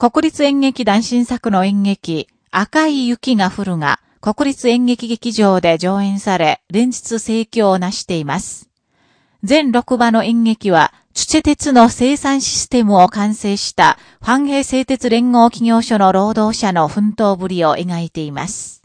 国立演劇団新作の演劇、赤い雪が降るが、国立演劇劇場で上演され、連日盛況を成しています。全6場の演劇は、土手鉄の生産システムを完成した、ファンヘ製鉄連合企業所の労働者の奮闘ぶりを描いています。